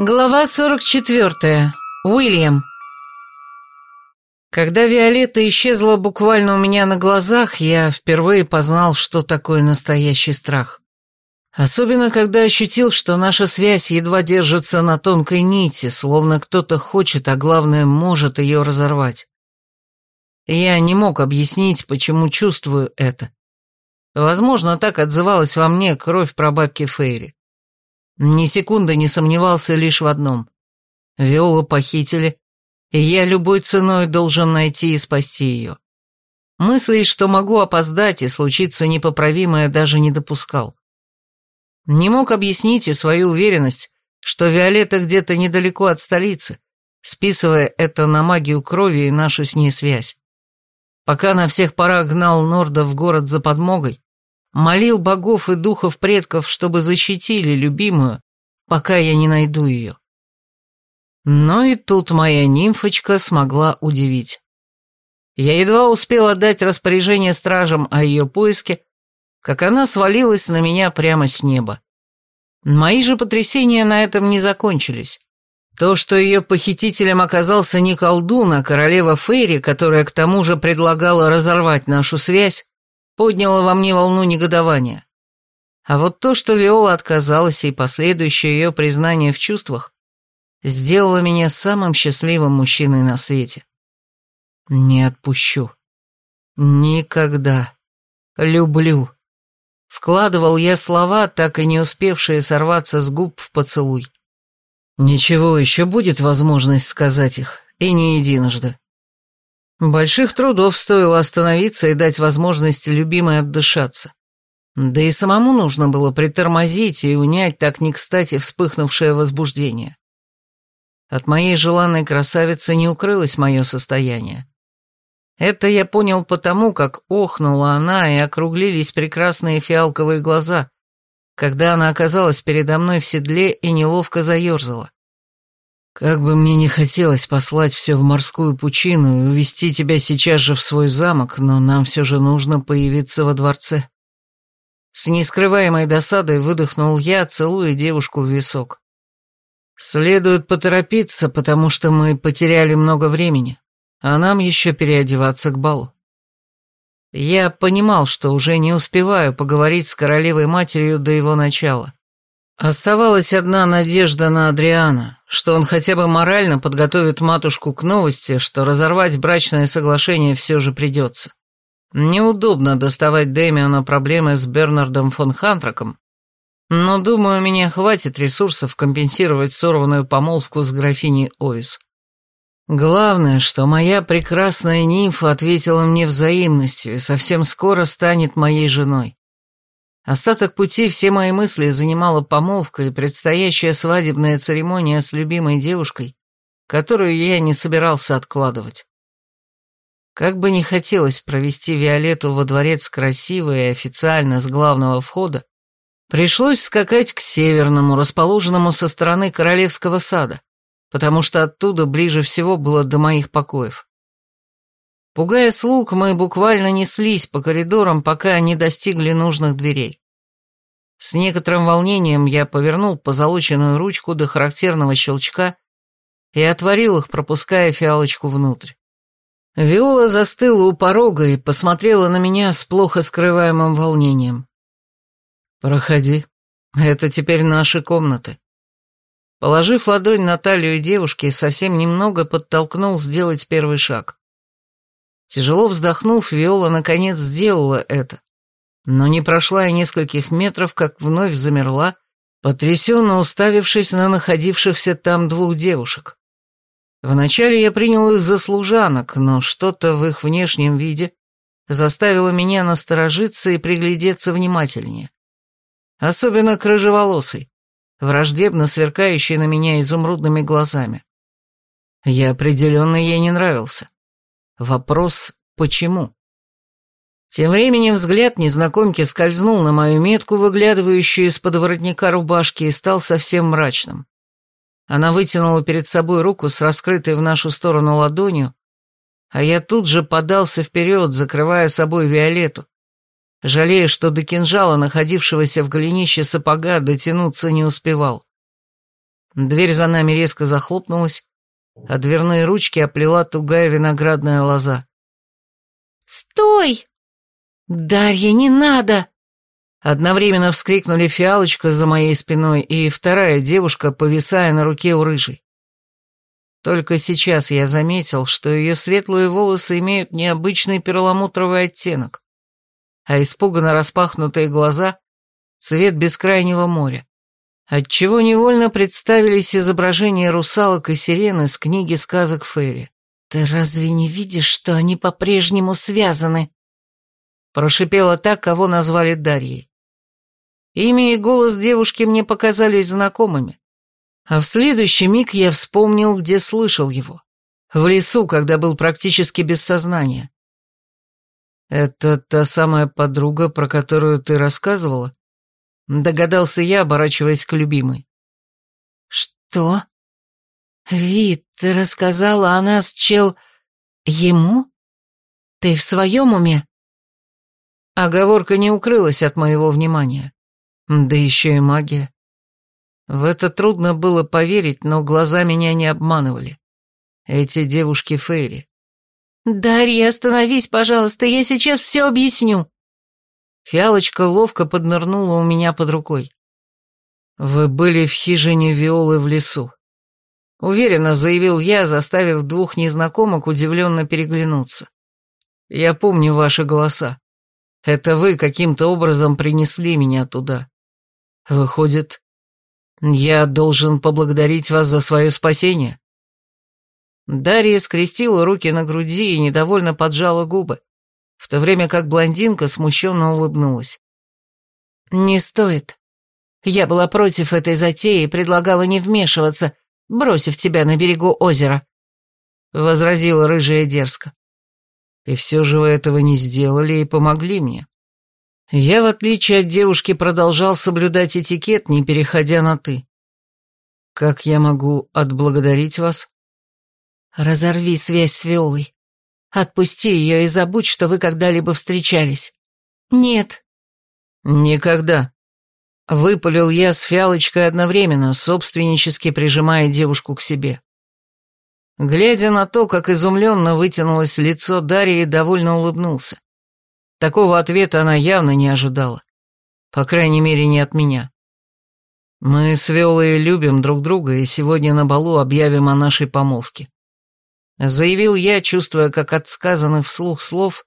Глава 44. Уильям. Когда Виолетта исчезла буквально у меня на глазах, я впервые познал, что такое настоящий страх. Особенно, когда ощутил, что наша связь едва держится на тонкой нити, словно кто-то хочет, а главное, может ее разорвать. Я не мог объяснить, почему чувствую это. Возможно, так отзывалась во мне кровь прабабки Фейри. Ни секунды не сомневался лишь в одном. Виолу похитили, и я любой ценой должен найти и спасти ее. Мыслей, что могу опоздать и случиться непоправимое, даже не допускал. Не мог объяснить и свою уверенность, что Виолетта где-то недалеко от столицы, списывая это на магию крови и нашу с ней связь. Пока на всех парах гнал Норда в город за подмогой, Молил богов и духов предков, чтобы защитили любимую, пока я не найду ее. Но и тут моя нимфочка смогла удивить. Я едва успел отдать распоряжение стражам о ее поиске, как она свалилась на меня прямо с неба. Мои же потрясения на этом не закончились. То, что ее похитителем оказался не колдун, а королева Фейри, которая к тому же предлагала разорвать нашу связь, подняло во мне волну негодования. А вот то, что Виола отказалась и последующее ее признание в чувствах, сделало меня самым счастливым мужчиной на свете. Не отпущу. Никогда. Люблю. Вкладывал я слова, так и не успевшие сорваться с губ в поцелуй. Ничего, еще будет возможность сказать их, и не единожды. Больших трудов стоило остановиться и дать возможность любимой отдышаться. Да и самому нужно было притормозить и унять так не кстати вспыхнувшее возбуждение. От моей желанной красавицы не укрылось мое состояние. Это я понял потому, как охнула она и округлились прекрасные фиалковые глаза, когда она оказалась передо мной в седле и неловко заерзала. Как бы мне не хотелось послать все в морскую пучину и увести тебя сейчас же в свой замок, но нам все же нужно появиться во дворце. С нескрываемой досадой выдохнул я, целуя девушку в висок. Следует поторопиться, потому что мы потеряли много времени, а нам еще переодеваться к балу. Я понимал, что уже не успеваю поговорить с королевой-матерью до его начала. Оставалась одна надежда на Адриана, что он хотя бы морально подготовит матушку к новости, что разорвать брачное соглашение все же придется. Неудобно доставать Дэмиана проблемы с Бернардом фон Хантраком, но, думаю, меня хватит ресурсов компенсировать сорванную помолвку с графиней Овис. Главное, что моя прекрасная нимфа ответила мне взаимностью и совсем скоро станет моей женой. Остаток пути все мои мысли занимала помолвка и предстоящая свадебная церемония с любимой девушкой, которую я не собирался откладывать. Как бы ни хотелось провести Виолетту во дворец красиво и официально с главного входа, пришлось скакать к северному, расположенному со стороны королевского сада, потому что оттуда ближе всего было до моих покоев. Пугая слуг, мы буквально неслись по коридорам, пока не достигли нужных дверей. С некоторым волнением я повернул позолоченную ручку до характерного щелчка и отворил их, пропуская фиалочку внутрь. Виола застыла у порога и посмотрела на меня с плохо скрываемым волнением. «Проходи. Это теперь наши комнаты». Положив ладонь на талию девушки, совсем немного подтолкнул сделать первый шаг. Тяжело вздохнув, Виола наконец сделала это. Но не прошла и нескольких метров, как вновь замерла, потрясенно уставившись на находившихся там двух девушек. Вначале я принял их за служанок, но что-то в их внешнем виде заставило меня насторожиться и приглядеться внимательнее. Особенно к рыжеволосой, враждебно сверкающей на меня изумрудными глазами. Я определенно ей не нравился. Вопрос «почему?». Тем временем взгляд незнакомки скользнул на мою метку, выглядывающую из-под воротника рубашки, и стал совсем мрачным. Она вытянула перед собой руку с раскрытой в нашу сторону ладонью, а я тут же подался вперед, закрывая собой Виолетту, жалея, что до кинжала, находившегося в голенище сапога, дотянуться не успевал. Дверь за нами резко захлопнулась, а дверные ручки оплела тугая виноградная лоза. «Стой!» «Дарья, не надо!» Одновременно вскрикнули фиалочка за моей спиной и вторая девушка, повисая на руке у рыжей. Только сейчас я заметил, что ее светлые волосы имеют необычный перламутровый оттенок, а испуганно распахнутые глаза — цвет бескрайнего моря, отчего невольно представились изображения русалок и сирены с книги сказок Ферри. «Ты разве не видишь, что они по-прежнему связаны?» Прошипела так, кого назвали Дарьей. Имя и голос девушки мне показались знакомыми. А в следующий миг я вспомнил, где слышал его. В лесу, когда был практически без сознания. «Это та самая подруга, про которую ты рассказывала?» Догадался я, оборачиваясь к любимой. «Что? Вид, ты рассказала о нас, чел... ему? Ты в своем уме?» Оговорка не укрылась от моего внимания. Да еще и магия. В это трудно было поверить, но глаза меня не обманывали. Эти девушки Фейри. «Дарья, остановись, пожалуйста, я сейчас все объясню». Фиалочка ловко поднырнула у меня под рукой. «Вы были в хижине Виолы в лесу», — уверенно заявил я, заставив двух незнакомок удивленно переглянуться. «Я помню ваши голоса. Это вы каким-то образом принесли меня туда. Выходит, я должен поблагодарить вас за свое спасение?» Дарья скрестила руки на груди и недовольно поджала губы, в то время как блондинка смущенно улыбнулась. «Не стоит. Я была против этой затеи и предлагала не вмешиваться, бросив тебя на берегу озера», — возразила рыжая дерзко. «И все же вы этого не сделали и помогли мне. Я, в отличие от девушки, продолжал соблюдать этикет, не переходя на «ты». Как я могу отблагодарить вас? Разорви связь с Виолой. Отпусти ее и забудь, что вы когда-либо встречались. Нет. Никогда. Выпалил я с фиалочкой одновременно, собственнически прижимая девушку к себе. Глядя на то, как изумленно вытянулось лицо Дарьи, довольно улыбнулся. Такого ответа она явно не ожидала. По крайней мере, не от меня. Мы с Виолой любим друг друга и сегодня на балу объявим о нашей помолвке. Заявил я, чувствуя, как от сказанных вслух слов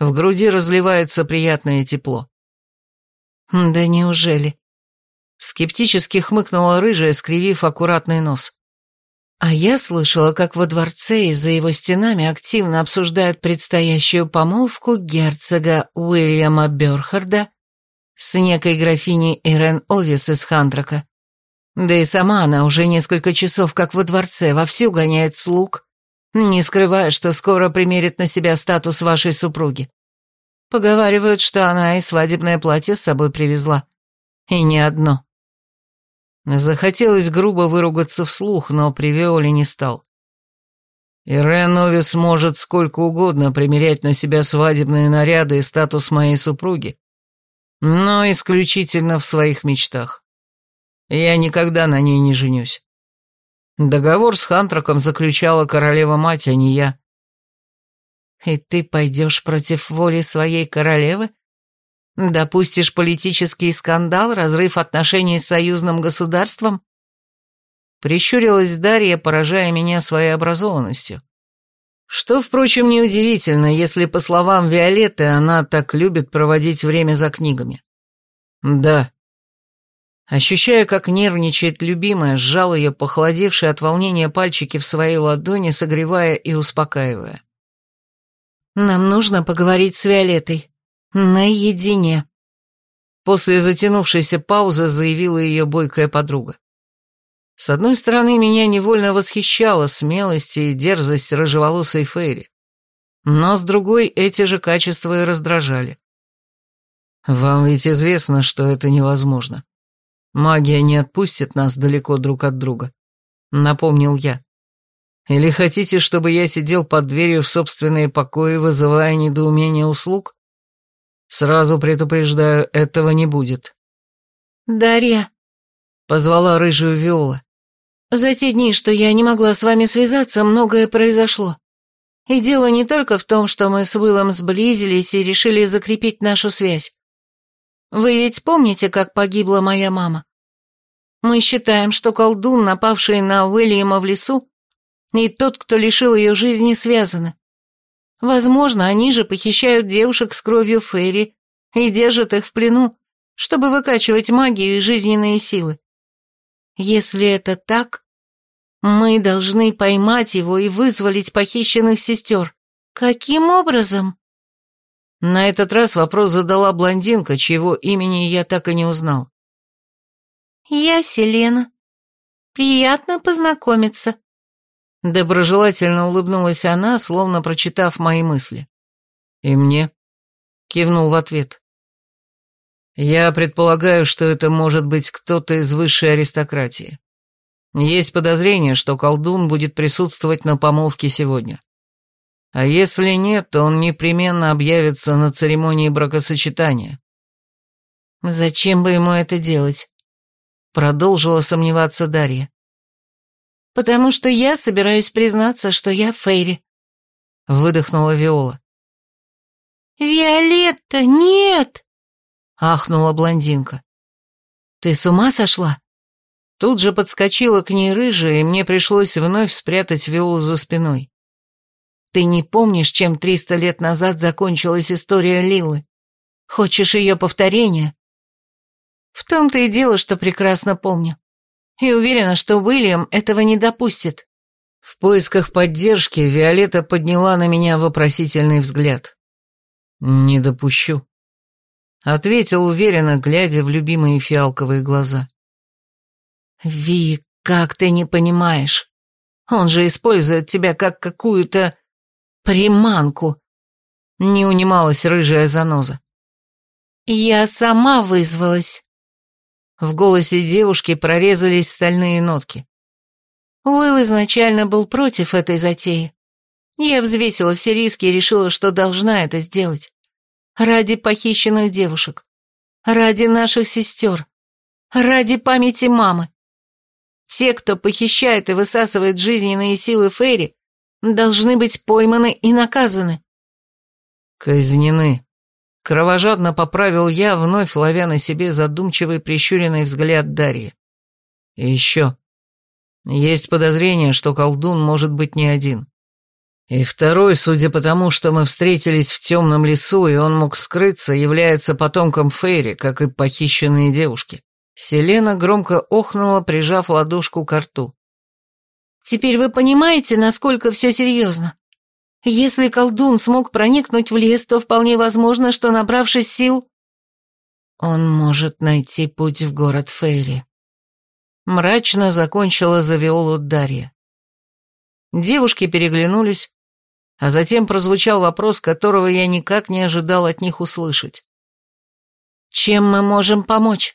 в груди разливается приятное тепло. «Да неужели?» Скептически хмыкнула рыжая, скривив аккуратный нос. А я слышала, как во дворце и за его стенами активно обсуждают предстоящую помолвку герцога Уильяма Бёрхарда с некой графиней Ирен Овис из Хантрака. Да и сама она уже несколько часов как во дворце вовсю гоняет слуг, не скрывая, что скоро примерит на себя статус вашей супруги. Поговаривают, что она и свадебное платье с собой привезла. И не одно. Захотелось грубо выругаться вслух, но при Виоле не стал. Ирен Овис может сколько угодно примерять на себя свадебные наряды и статус моей супруги, но исключительно в своих мечтах. Я никогда на ней не женюсь. Договор с Хантраком заключала королева-мать, а не я. И ты пойдешь против воли своей королевы? Допустишь политический скандал, разрыв отношений с союзным государством? Прищурилась Дарья, поражая меня своей образованностью. Что, впрочем, неудивительно, если, по словам Виолетты, она так любит проводить время за книгами. Да. Ощущая, как нервничает любимая, сжал ее похолодевшие от волнения пальчики в своей ладони, согревая и успокаивая. «Нам нужно поговорить с Виолеттой», Наедине. После затянувшейся паузы заявила ее бойкая подруга. С одной стороны, меня невольно восхищала смелость и дерзость рыжеволосой Фейри, но с другой эти же качества и раздражали. Вам ведь известно, что это невозможно. Магия не отпустит нас далеко друг от друга, напомнил я. Или хотите, чтобы я сидел под дверью в собственные покои, вызывая недоумение услуг? Сразу предупреждаю, этого не будет. «Дарья», — позвала рыжую Виола. За те дни, что я не могла с вами связаться, многое произошло. И дело не только в том, что мы с Уиллом сблизились и решили закрепить нашу связь. Вы ведь помните, как погибла моя мама? Мы считаем, что колдун, напавший на Уильяма в лесу, и тот, кто лишил ее жизни, связаны. Возможно, они же похищают девушек с кровью Ферри и держат их в плену, чтобы выкачивать магию и жизненные силы. Если это так, мы должны поймать его и вызволить похищенных сестер. Каким образом? На этот раз вопрос задала блондинка, чьего имени я так и не узнал. «Я Селена. Приятно познакомиться», Доброжелательно улыбнулась она, словно прочитав мои мысли. «И мне?» — кивнул в ответ. «Я предполагаю, что это может быть кто-то из высшей аристократии. Есть подозрение, что колдун будет присутствовать на помолвке сегодня. А если нет, то он непременно объявится на церемонии бракосочетания». «Зачем бы ему это делать?» — продолжила сомневаться Дарья потому что я собираюсь признаться, что я Фейри», — выдохнула Виола. «Виолетта, нет!» — ахнула блондинка. «Ты с ума сошла?» Тут же подскочила к ней рыжая, и мне пришлось вновь спрятать Виолу за спиной. «Ты не помнишь, чем триста лет назад закончилась история Лилы? Хочешь ее повторения?» «В том-то и дело, что прекрасно помню и уверена, что Уильям этого не допустит. В поисках поддержки Виолетта подняла на меня вопросительный взгляд. «Не допущу», — ответил уверенно, глядя в любимые фиалковые глаза. «Ви, как ты не понимаешь? Он же использует тебя как какую-то приманку», — не унималась рыжая заноза. «Я сама вызвалась», в голосе девушки прорезались стальные нотки. Уилл изначально был против этой затеи. Я взвесила все риски и решила, что должна это сделать. Ради похищенных девушек. Ради наших сестер. Ради памяти мамы. Те, кто похищает и высасывает жизненные силы Ферри, должны быть пойманы и наказаны. Казнены, Кровожадно поправил я, вновь ловя на себе задумчивый прищуренный взгляд Дарьи. И еще. Есть подозрение, что колдун может быть не один. И второй, судя по тому, что мы встретились в темном лесу, и он мог скрыться, является потомком Фейри, как и похищенные девушки. Селена громко охнула, прижав ладошку к рту. «Теперь вы понимаете, насколько все серьезно?» Если колдун смог проникнуть в лес, то вполне возможно, что, набравшись сил, он может найти путь в город Фейри. Мрачно закончила за Виолу Дарья. Девушки переглянулись, а затем прозвучал вопрос, которого я никак не ожидал от них услышать. «Чем мы можем помочь?»